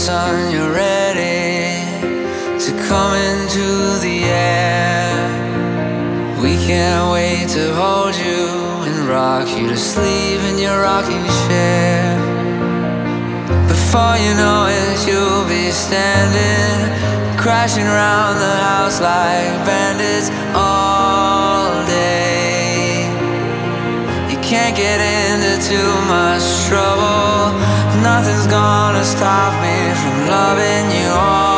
son, you're ready to come into the air. We can't wait to hold you and rock you to sleep in your rocking chair. Before you know it, you'll be standing, crashing around the house like bandits all day. You can't get into too much trouble, nothing's gonna stop me from loving you all.